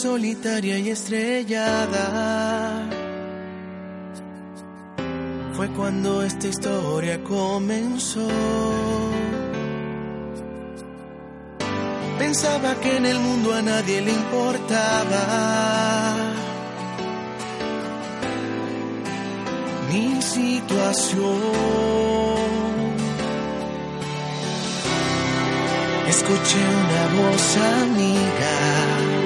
solitaria y estrellada fue cuando esta historia comenzó. Pensaba que en el mundo a nadie le importaba mi situación. Escuché una voz amiga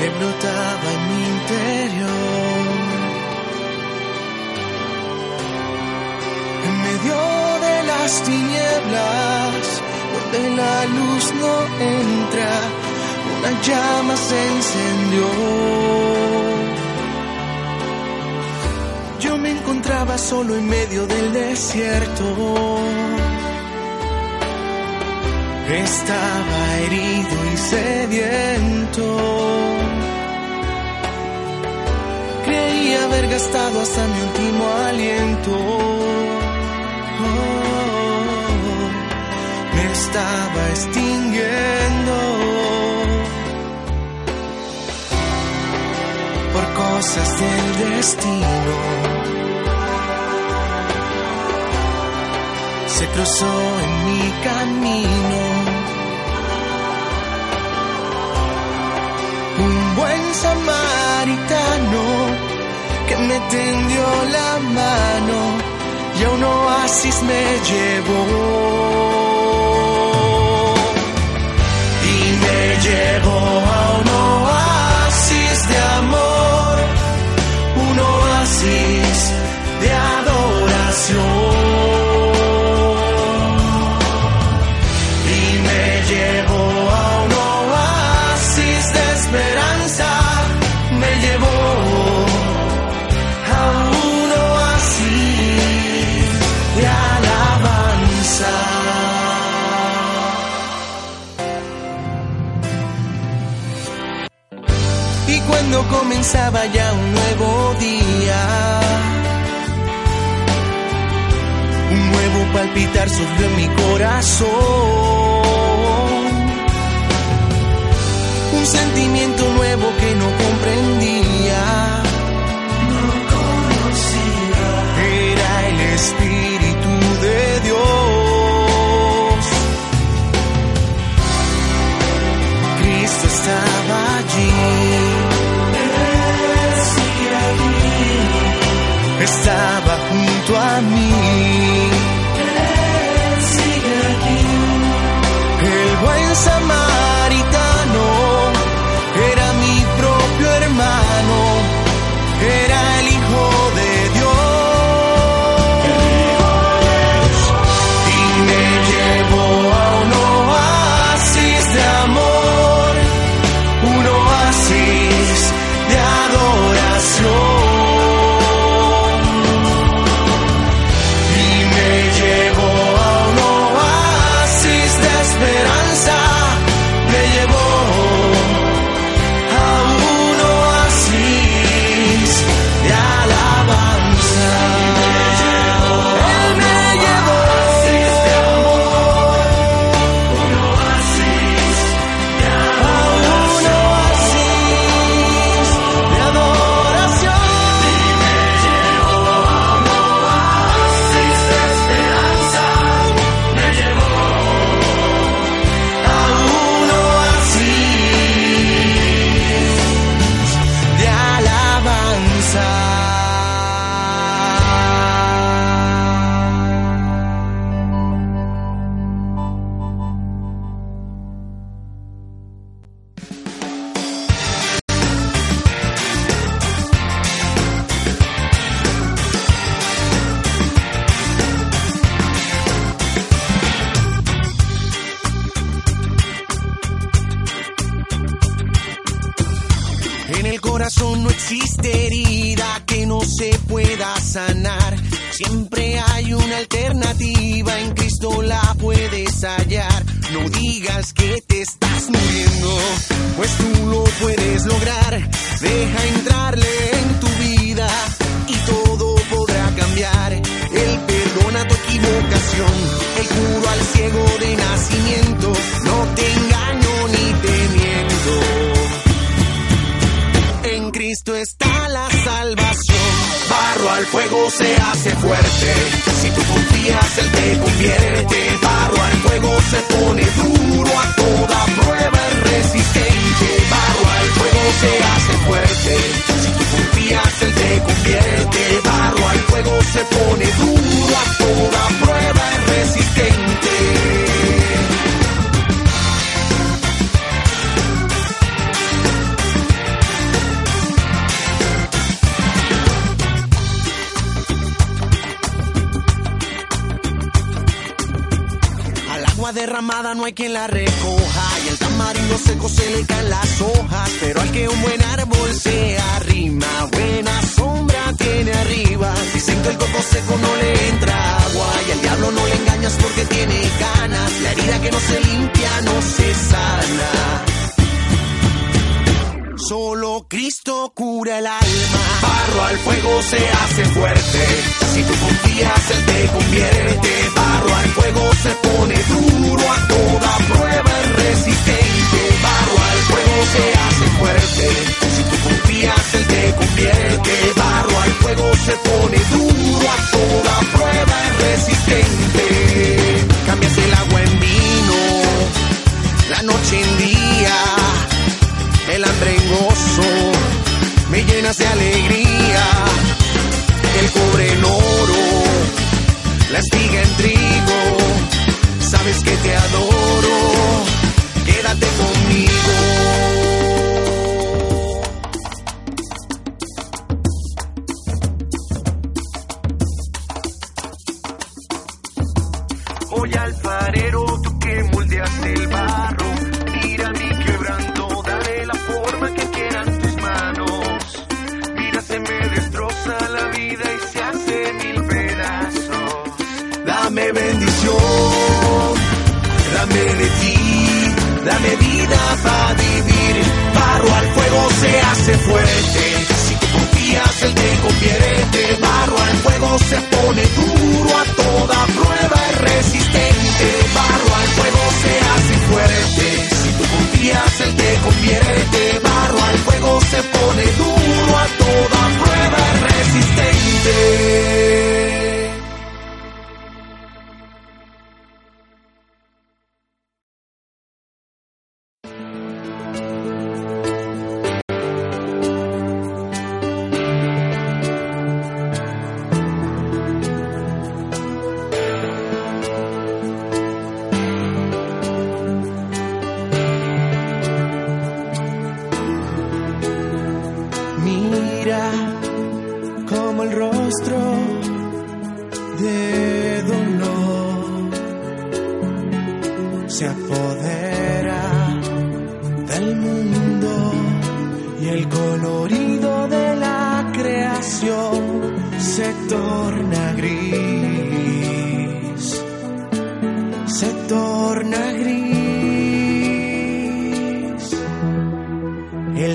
que brotaba en mi interior. En medio de las tinieblas, donde la luz no entra, una llama se encendió. Yo me encontraba solo en medio del desierto. Estaba herido y sediento. Creí haber gastado hasta mi último aliento. Oh, me estaba extinguiendo por cosas del destino. Se cruzó en mi camino. Un buen samaritano que me tendió la mano y a un oasis me llevó. Y me llevó a un oasis de amor, un oasis de adoración. Comenzaba ya un nuevo día, un nuevo palpitar surgió en mi corazón, un sentimiento nuevo que no comprendía. Junto a mí. No hay quien la recoja y el tamarindo seco se le caen las hojas, pero al que un buen árbol se arrima, buena sombra tiene arriba. Dicen que el coco seco no le entra agua y al diablo no le engañas porque tiene ganas, la herida que no se limpia no se sana. Solo Cristo cura el alma. Barro al fuego se hace fuerte. Si tú confías, Él te convierte. Barro al fuego se pone duro. A toda prueba es resistente. Barro al fuego se hace fuerte. Si tú confías, Él te convierte. Barro al fuego se pone duro. A toda prueba es resistente. Cambias el agua en vino. La noche en día el hambre en gozo, me llenas de alegría, el cobre en oro, la espiga en trigo, sabes que te adoro, quédate conmigo. Hoy alfarero, tú que moldeas el barro bendición, dame de ti, dame vida para vivir. Barro al fuego se hace fuerte, si tú confías él te convierte. Barro al fuego se pone duro, a toda prueba es resistente. Barro al fuego se hace fuerte, si tú confías él te convierte. Barro al fuego se pone duro,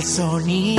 sonido.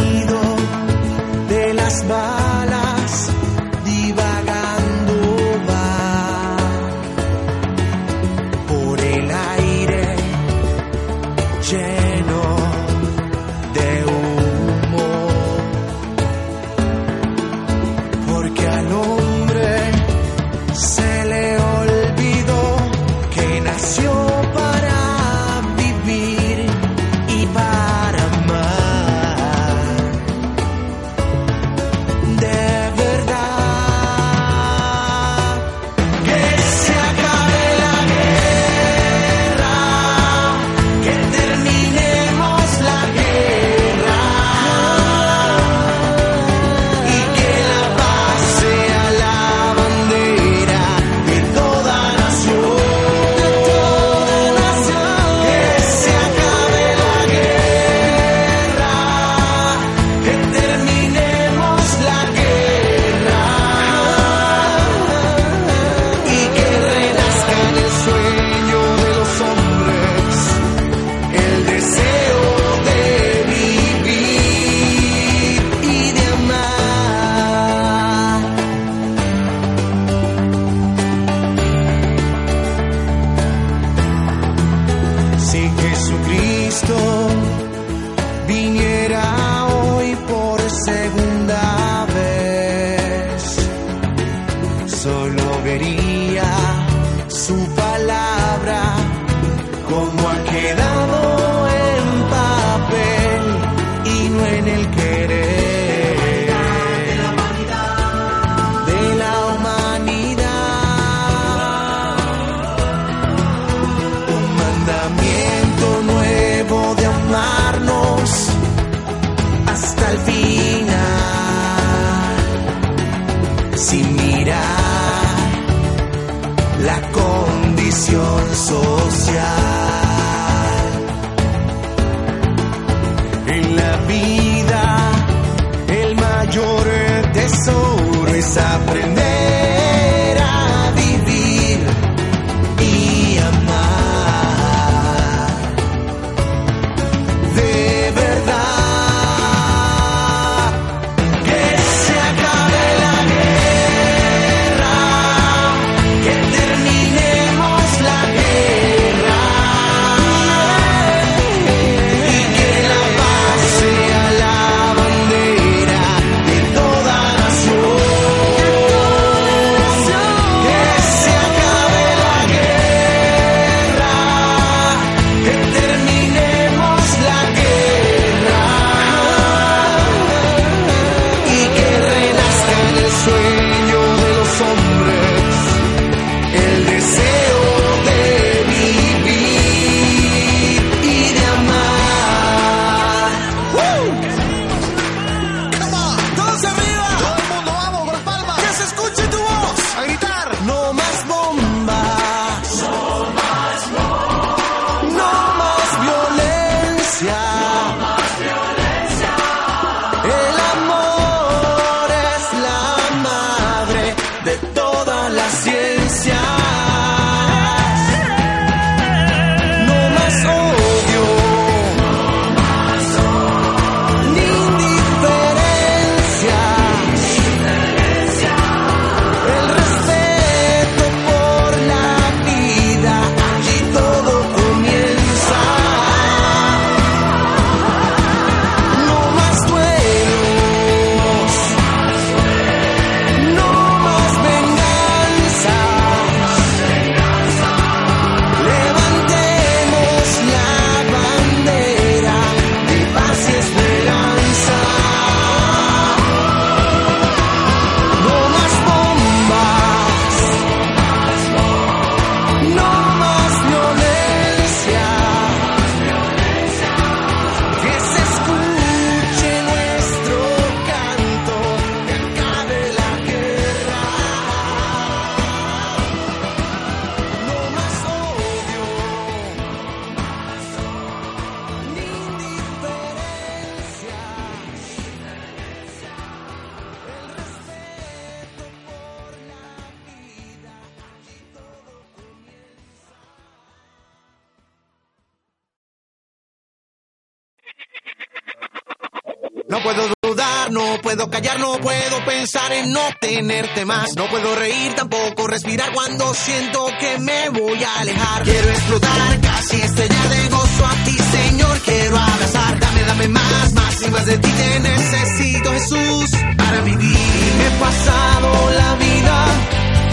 puedo callar, no puedo pensar en no tenerte más. No puedo reír, tampoco respirar cuando siento que me voy a alejar. Quiero explotar, casi estrellar de gozo a ti, Señor. Quiero abrazar, dame, dame más, más y más de ti te necesito, Jesús, para vivir. Y me he pasado la vida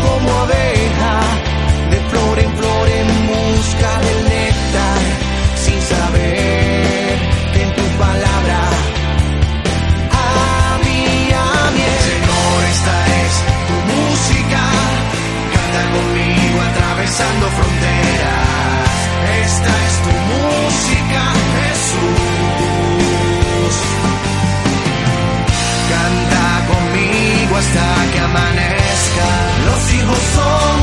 como abeja, de flor en flor en busca del néctar, sin saber en tu palabra. Esta es tu música, canta conmigo atravesando fronteras. Esta es tu música, Jesús. Canta conmigo hasta que amanezca. Los hijos son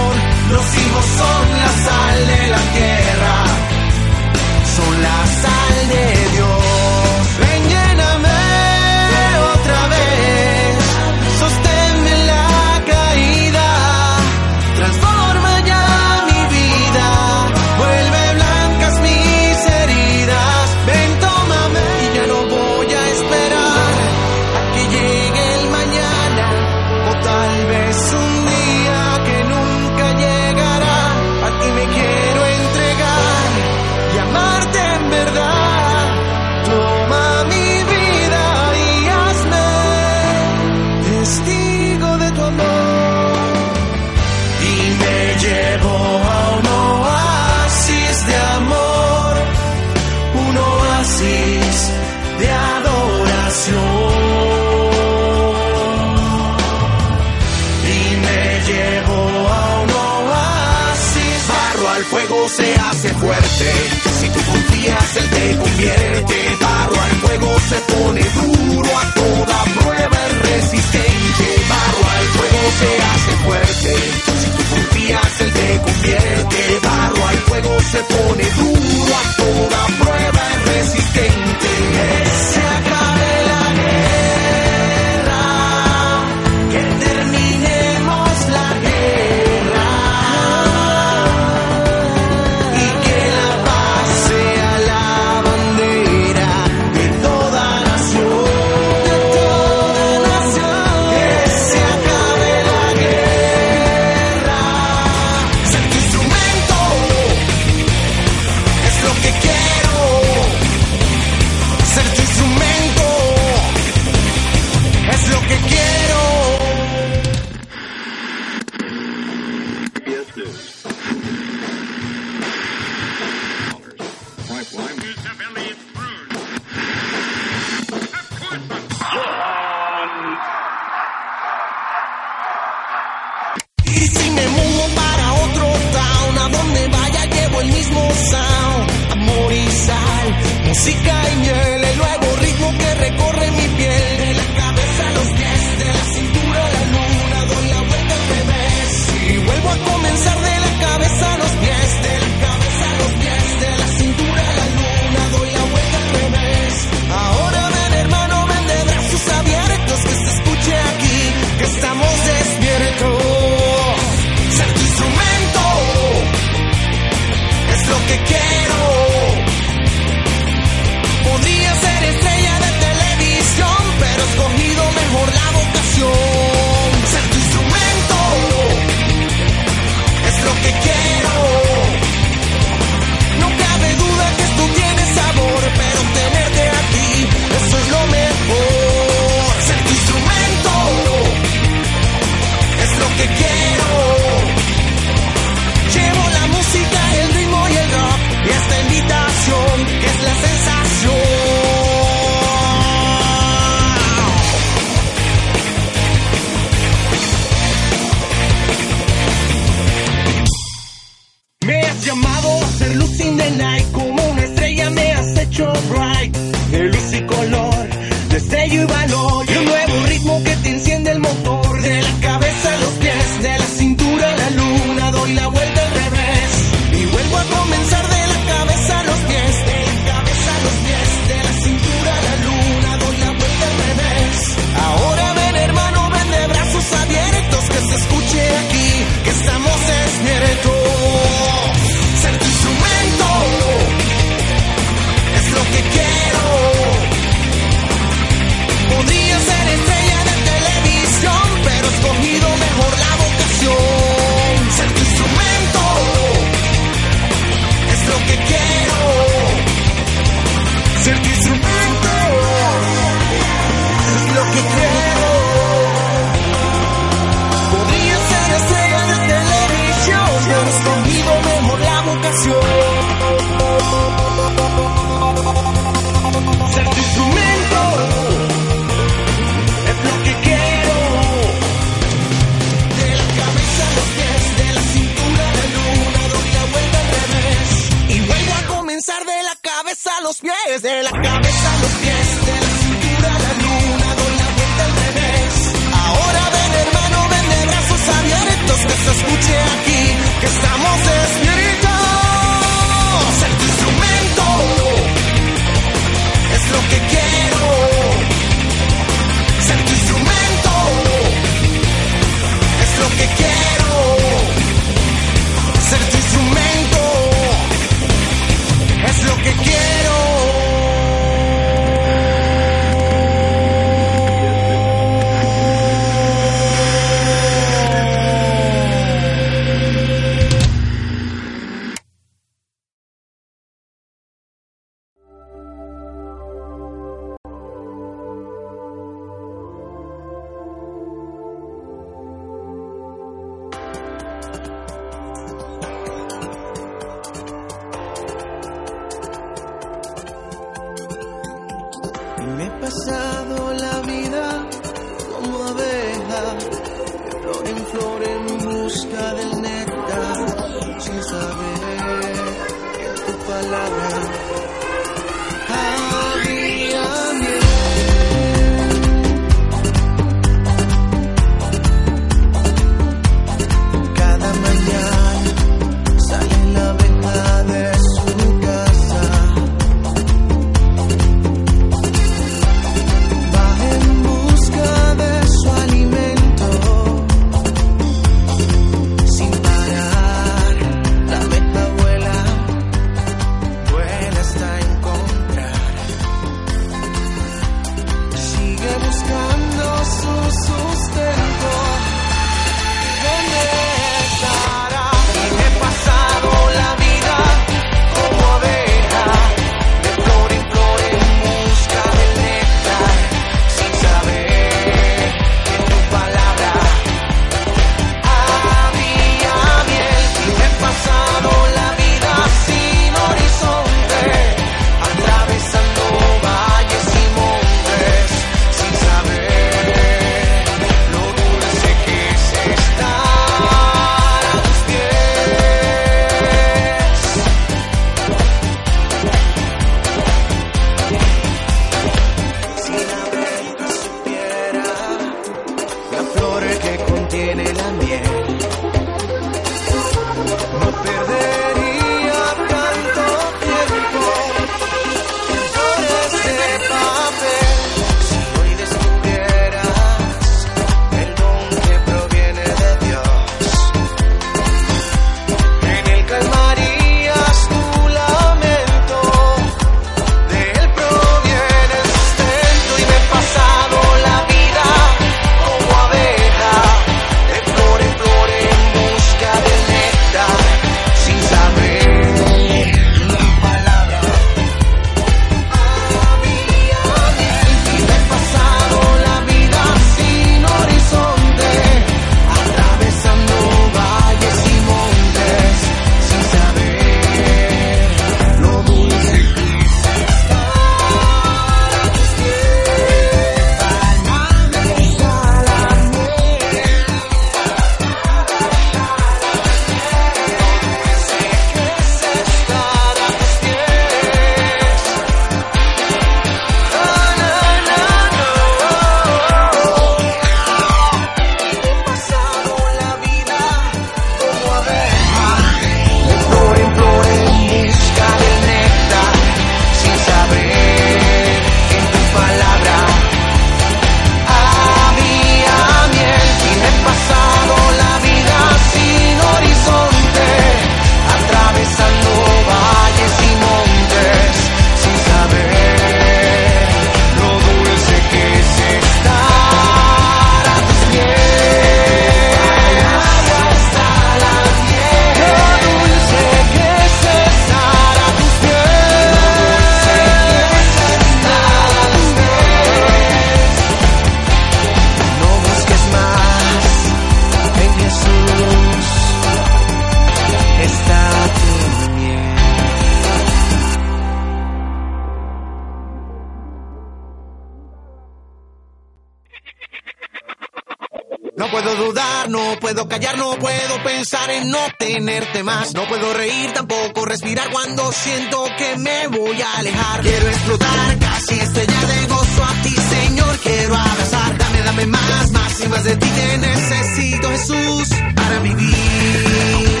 puedo callar, no puedo pensar en no tenerte más. No puedo reír, tampoco respirar cuando siento que me voy a alejar. Quiero explotar, casi estrella de gozo a ti, Señor. Quiero abrazar, dame, dame más, más y más de ti que necesito, Jesús, para vivir.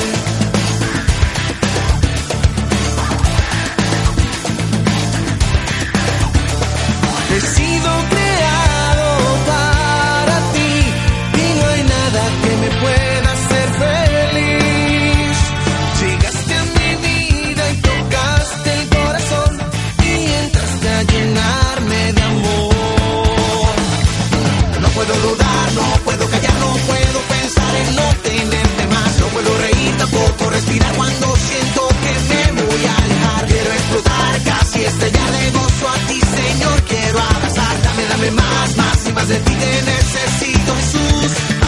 He sido sofoco respirar cuando siento que me voy a alejar. Quiero explotar, casi estrellar de gozo a ti, Señor. Quiero abrazar, dame, dame más, más y más de ti te necesito, Jesús.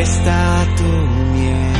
está tu miel.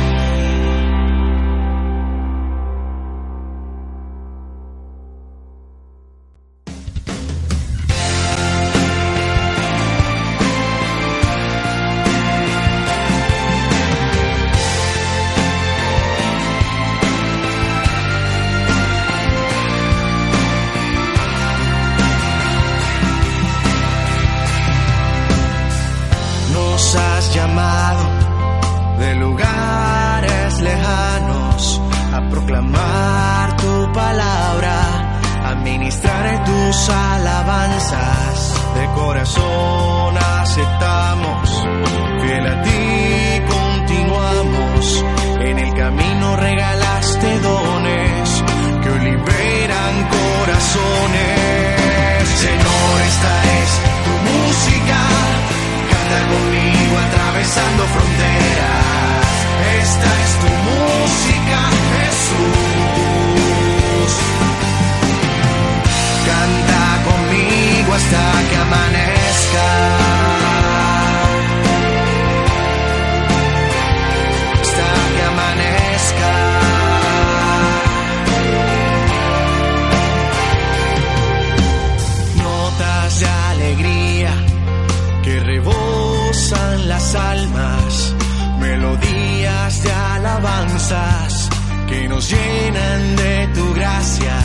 alabanzas que nos llenan de tu gracia.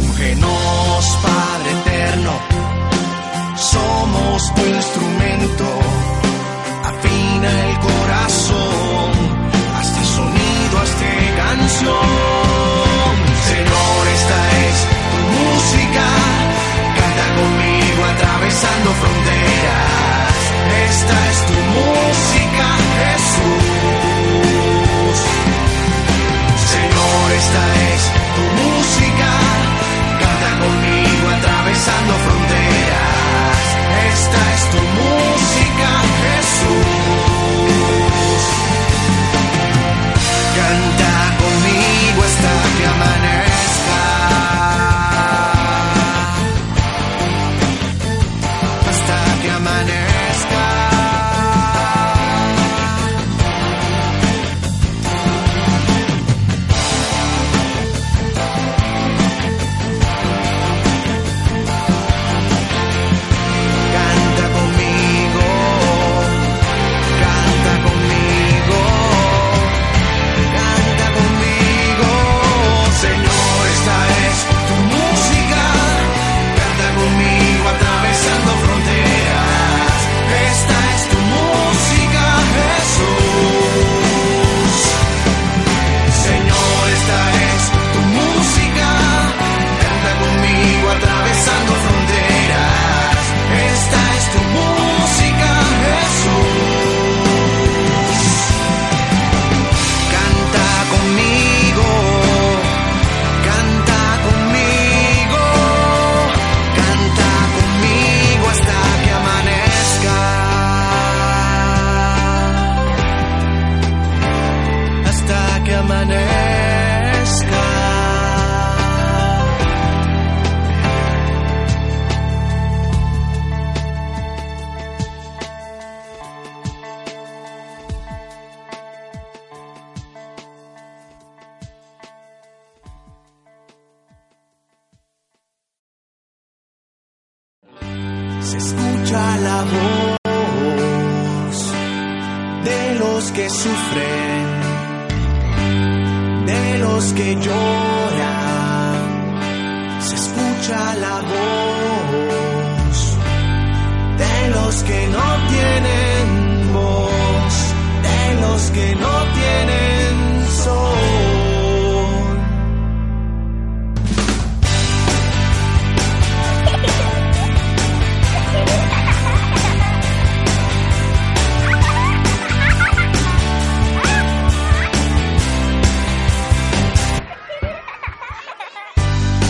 Úngenos, Padre eterno, somos tu instrumento. Afina el corazón, hasta sonido, hasta este canción. Señor, esta es tu música. Canta conmigo atravesando fronteras. Esta es tu música, Jesús. Esta es tu música, canta conmigo atravesando fronteras. Esta es tu música, Jesús.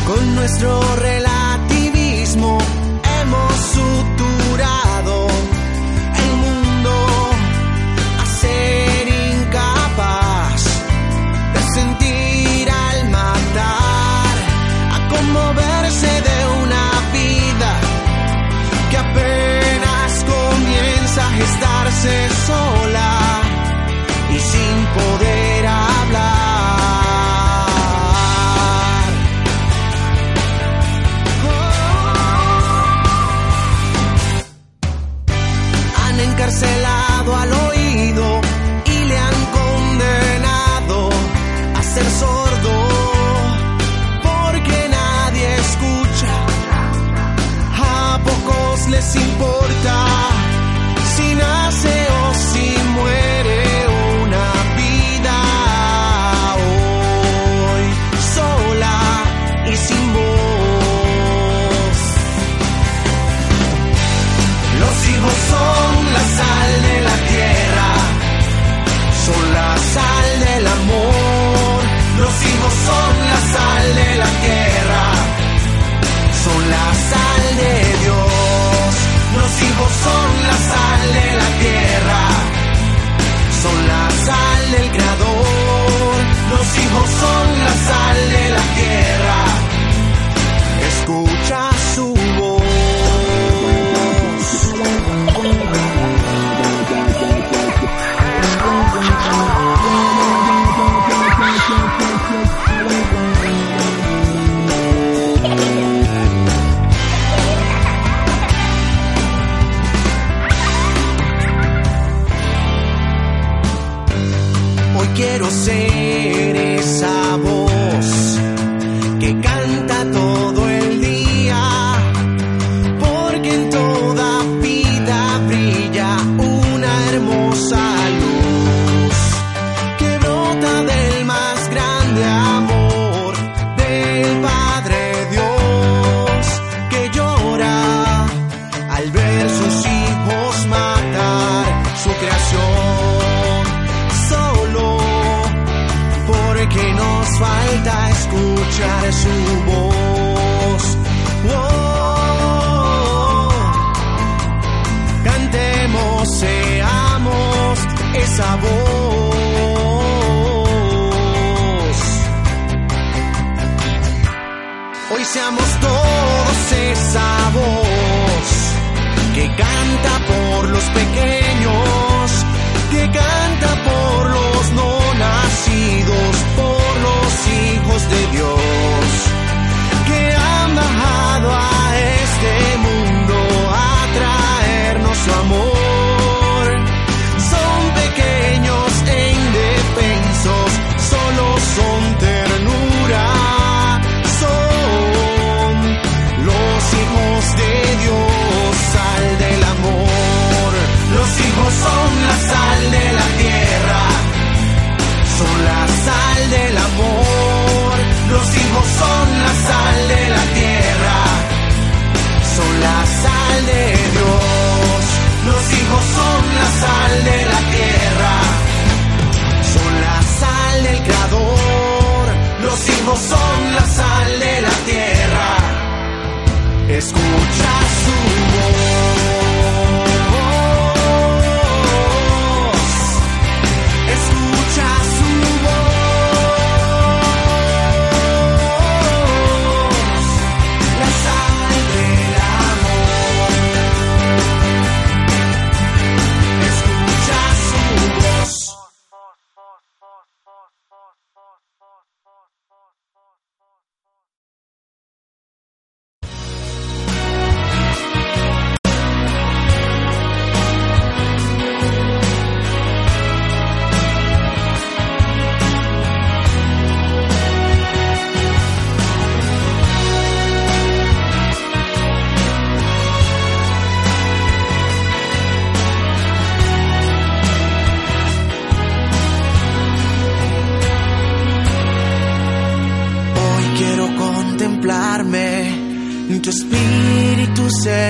Con nuestro relativismo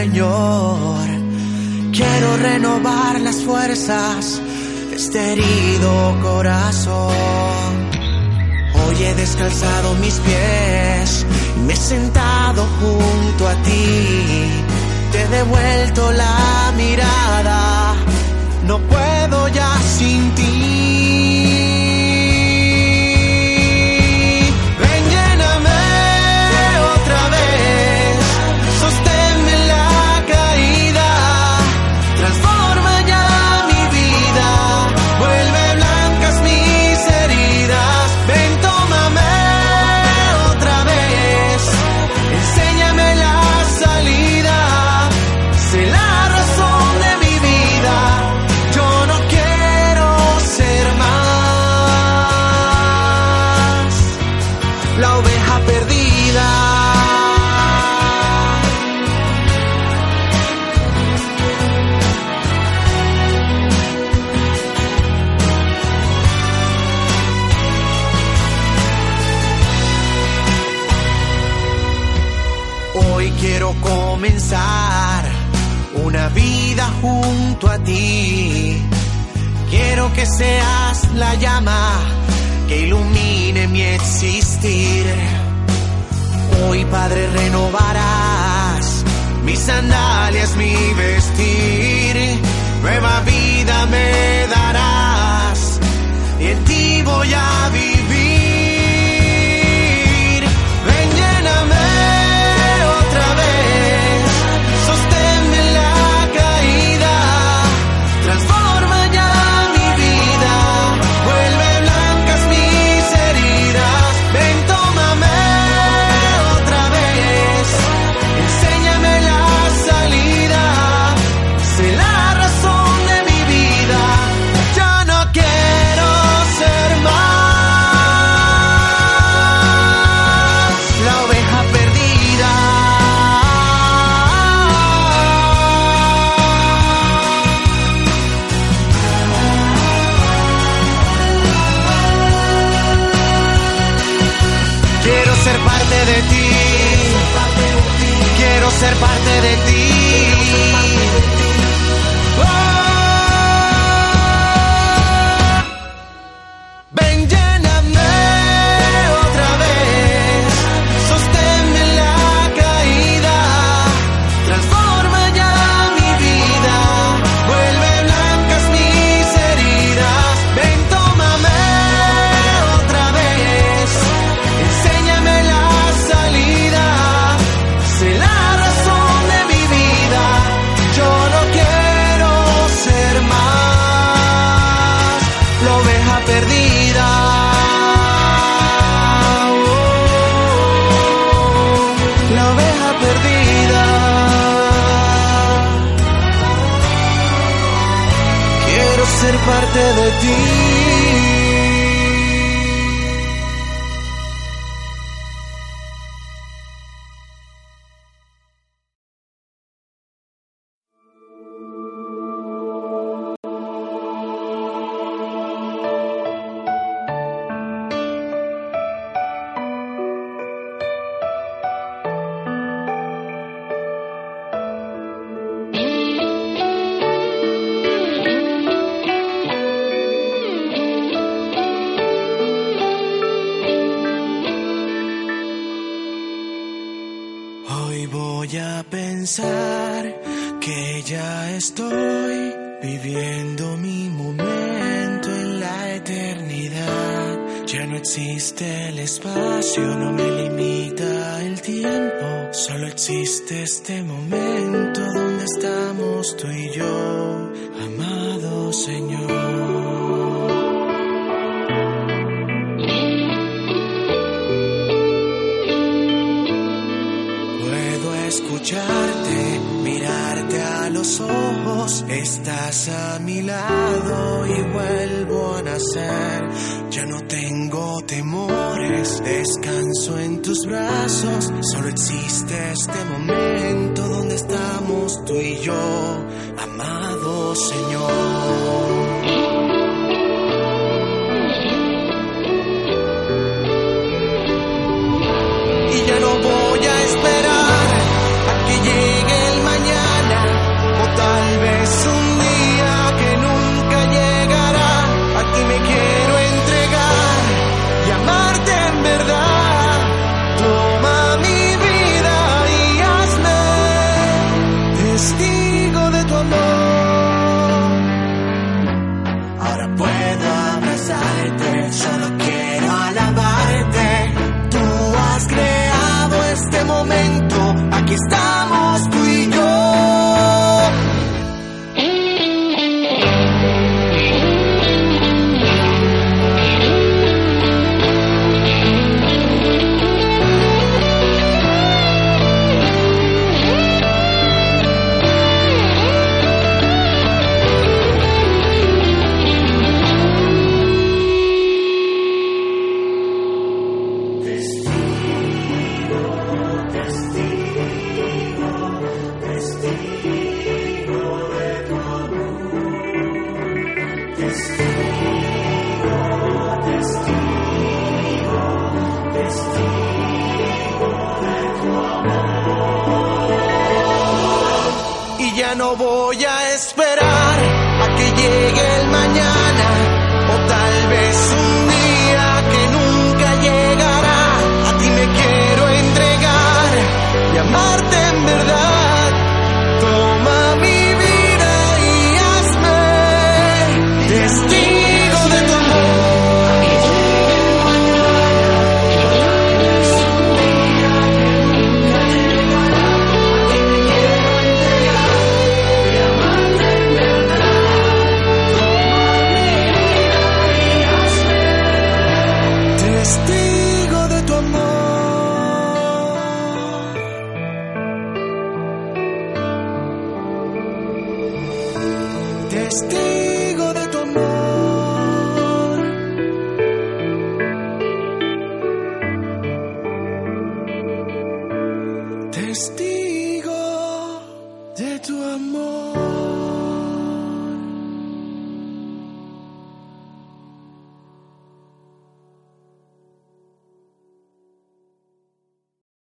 Señor. Quiero renovar las fuerzas de este herido corazón. Hoy he descalzado mis pies y me he sentado junto a ti. Te he devuelto la mirada, no puedo ya sin ti. Que seas la llama que ilumine mi existir. Hoy, Padre, renovarás mis sandalias, mi vestir. Nueva vida me darás y en ti voy a vivir. Ser parte de ti. Escucharte, mirarte a los ojos, estás a mi lado y vuelvo a nacer. Ya no tengo temores, descanso en tus brazos, solo existe este momento donde estamos tú y yo, amado Señor. this